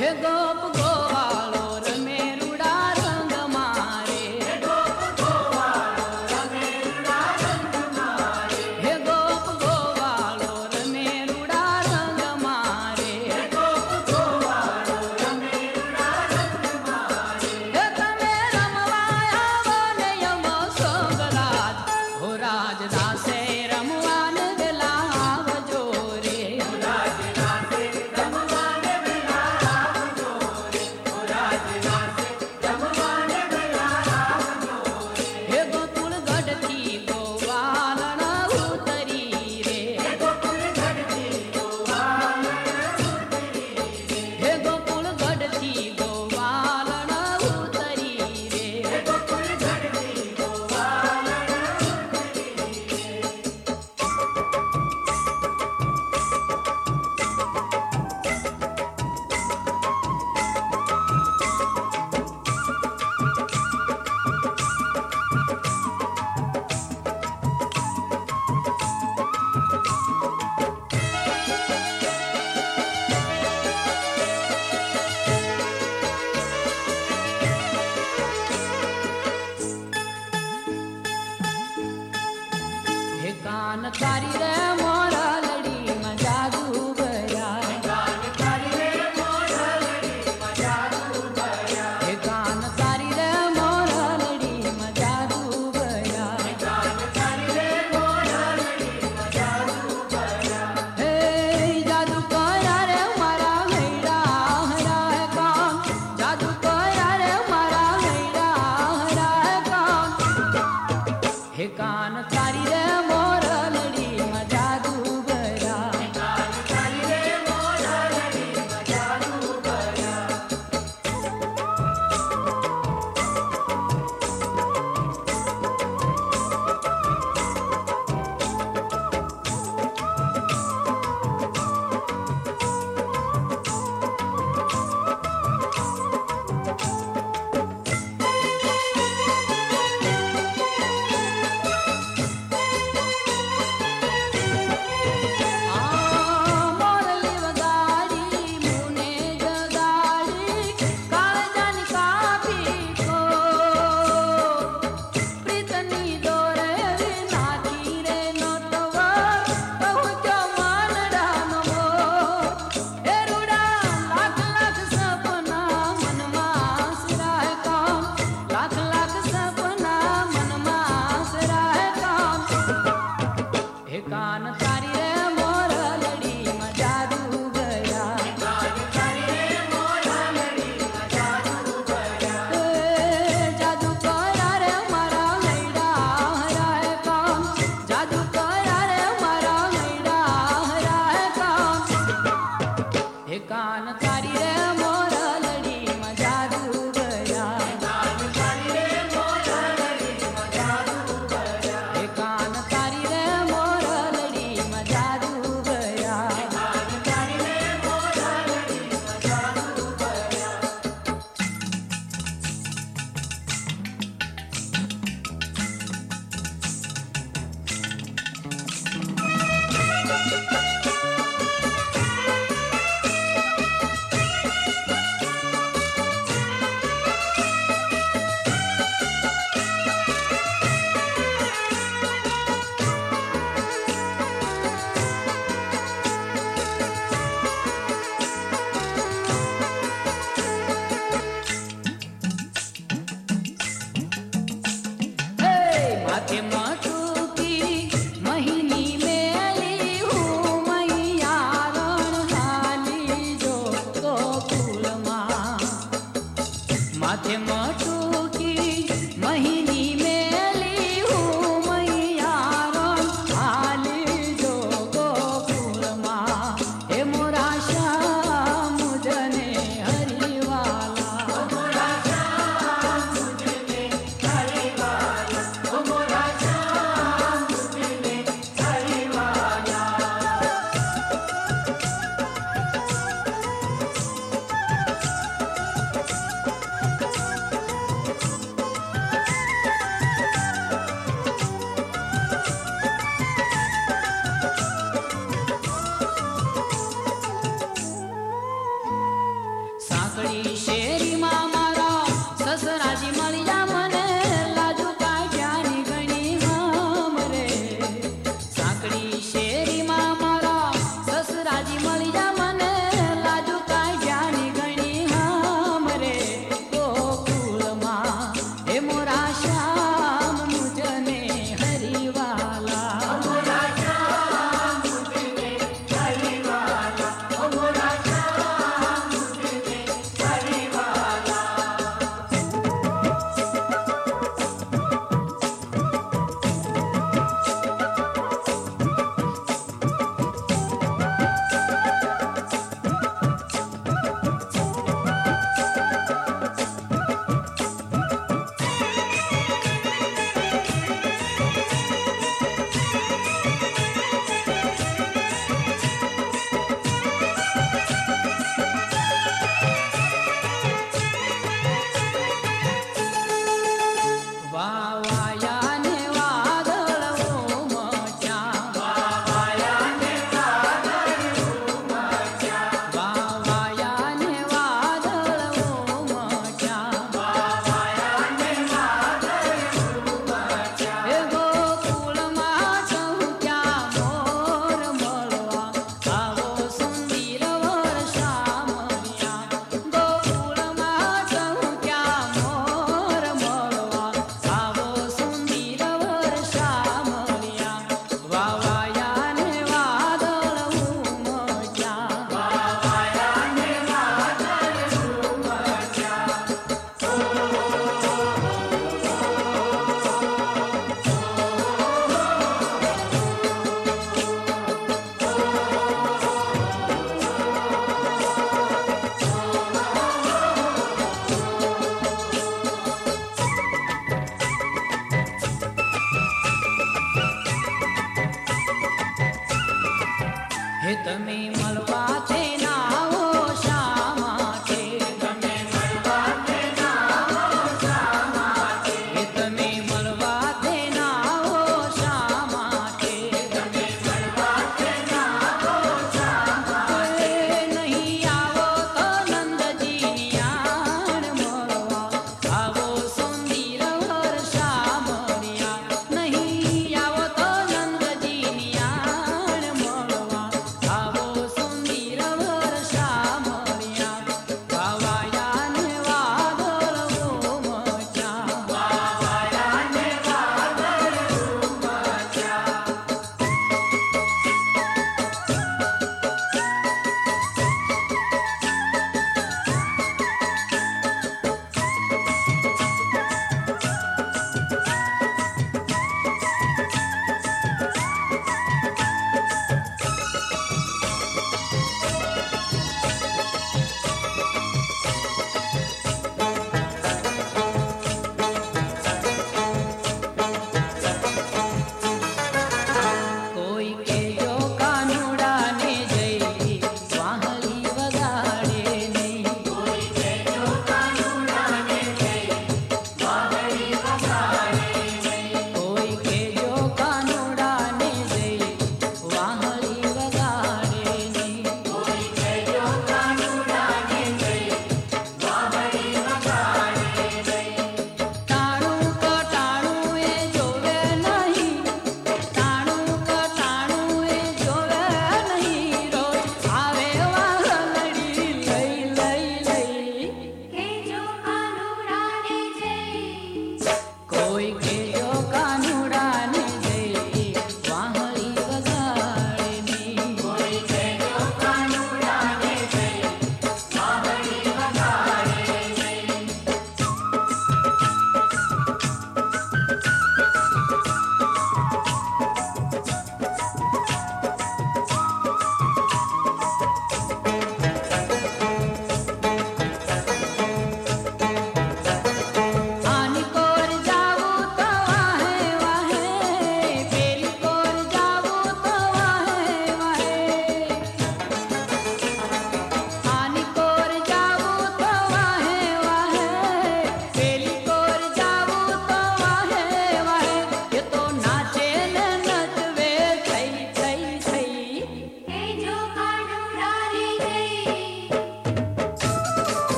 Heda